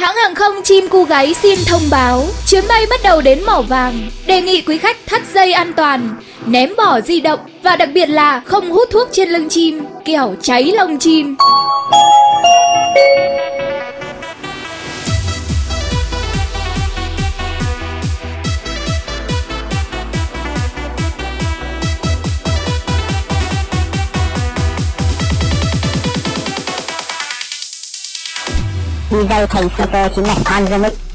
Hãng hàng không chim cu gáy xin thông báo, Chuyến bay bắt đầu đến mỏ vàng. Đề nghị quý khách thắt dây an toàn, Ném bỏ di động Và đặc biệt là không hút thuốc trên lưng chim, Kẻo cháy lông chim. We vacate for the net times.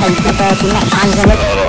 粉色的甜美，干净。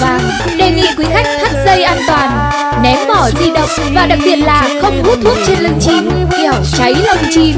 vàng. Đề nghị quý khách thắt dây an toàn, ném bỏ di động và đặc biệt là không hút thuốc trên lưng chim, kẻo cháy lông chim.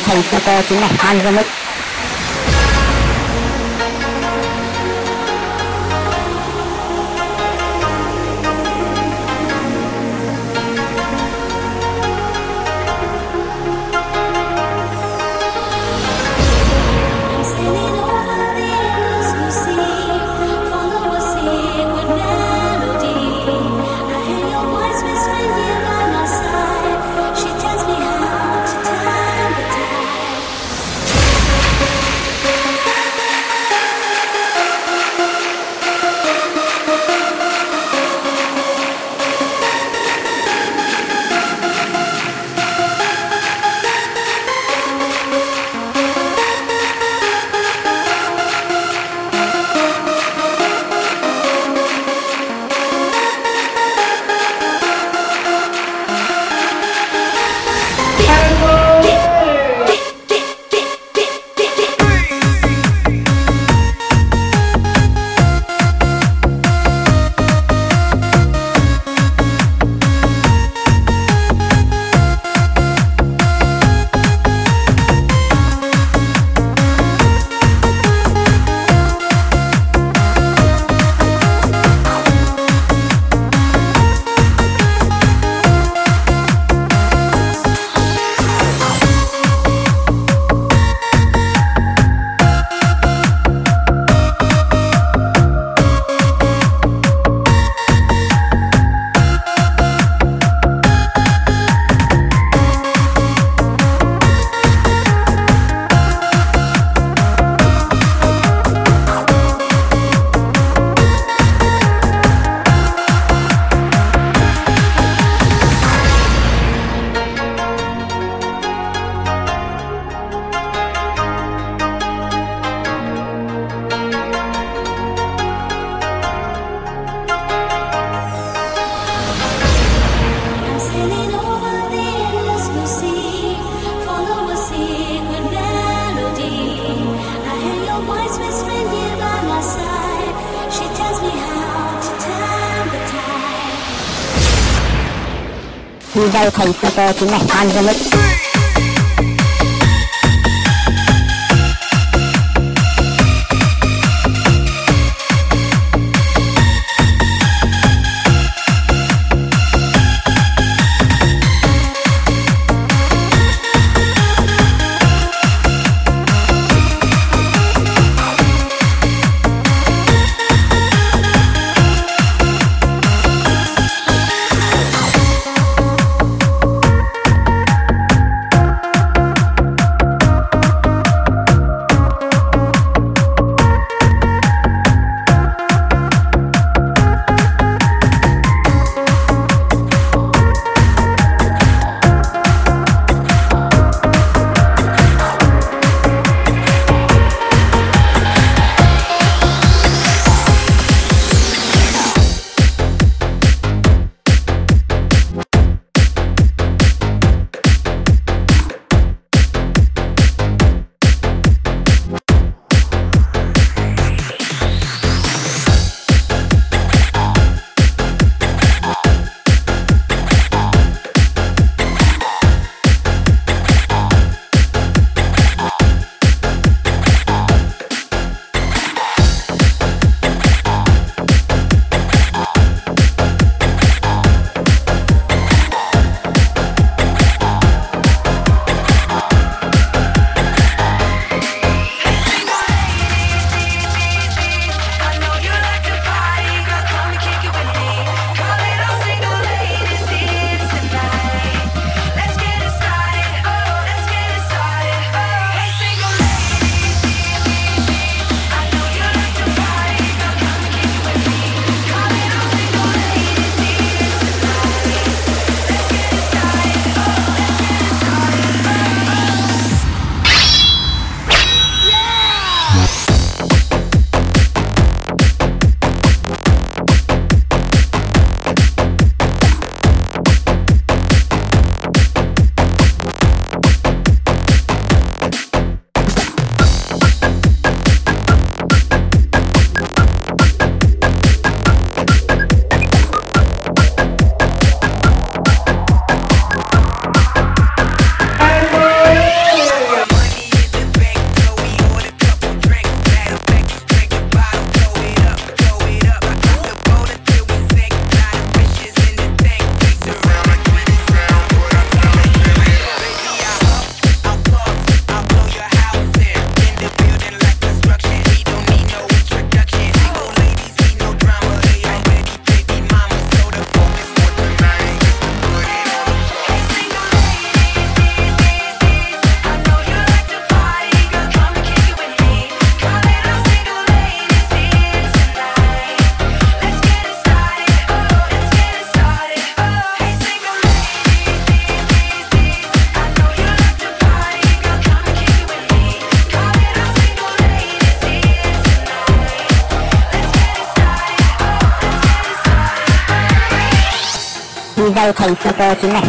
thành thầy Peter chính là Hans Remix काही खायचं की नाही Chú Ngọc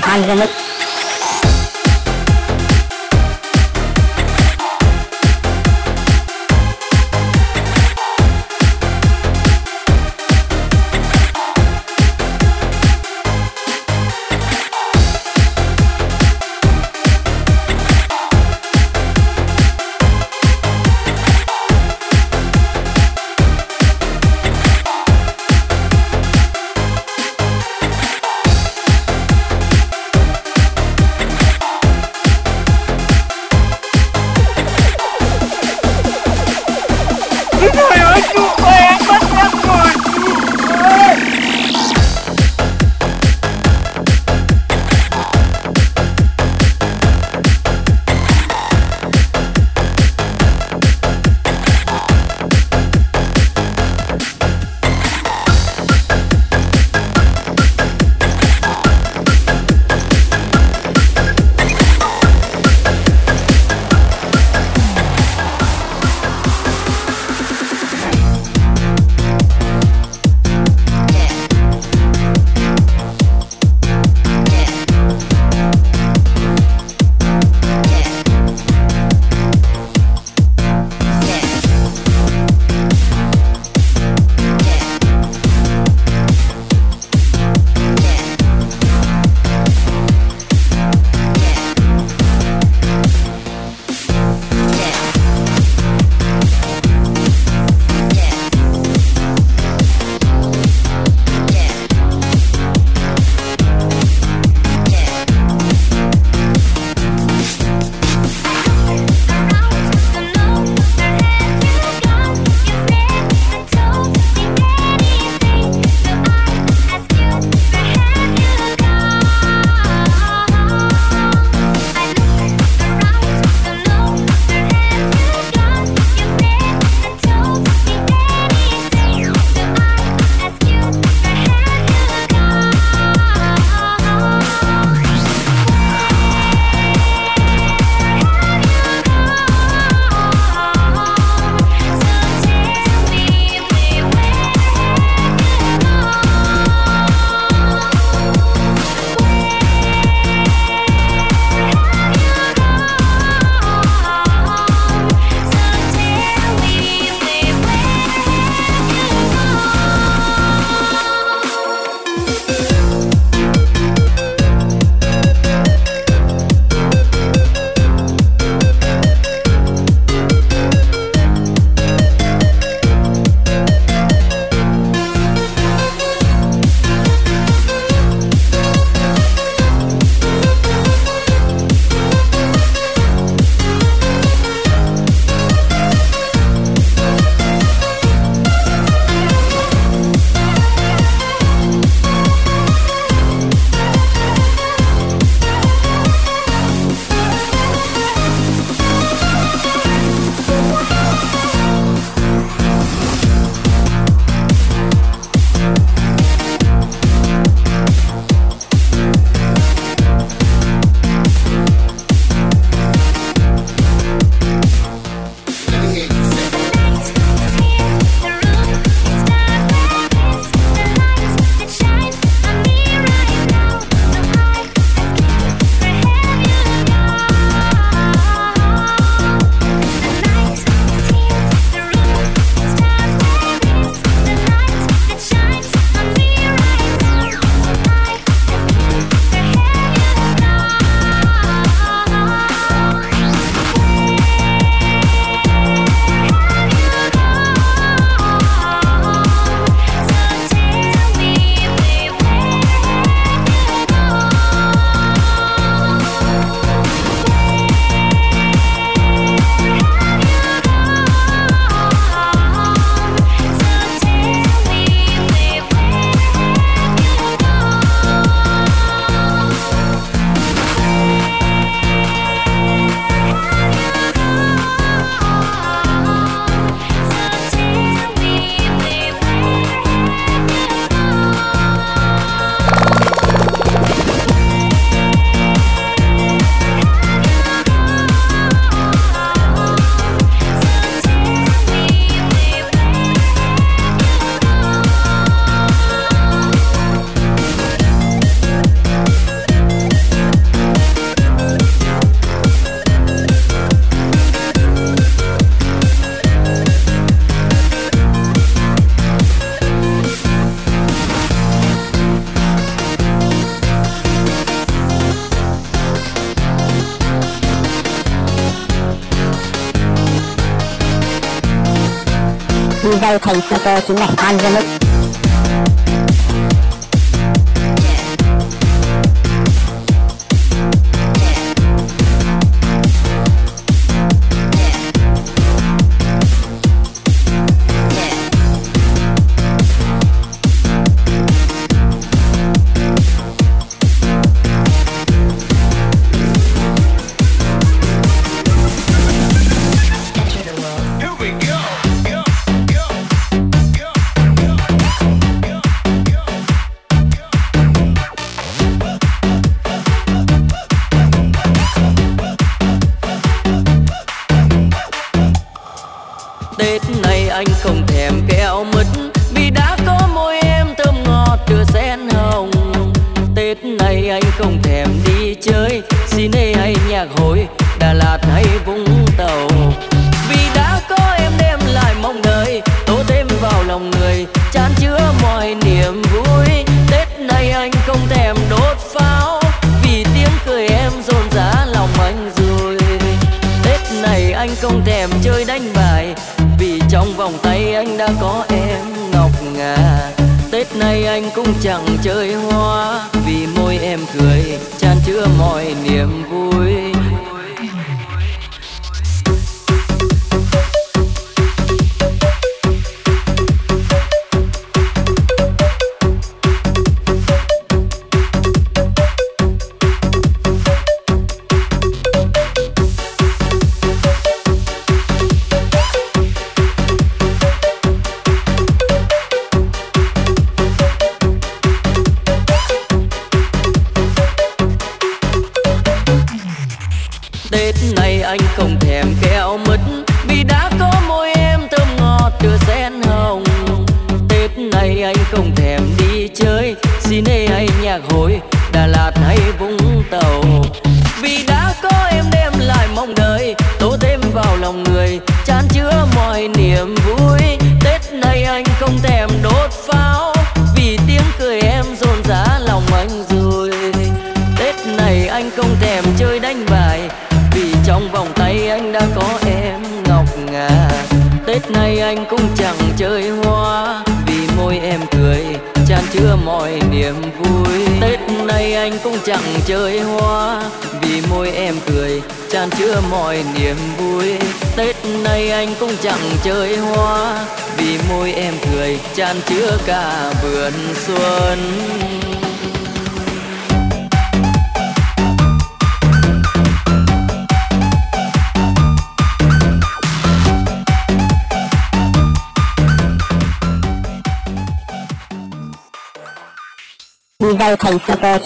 đây thầy Peter chính là Phan Văn Đức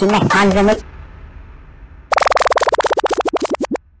ที่ไห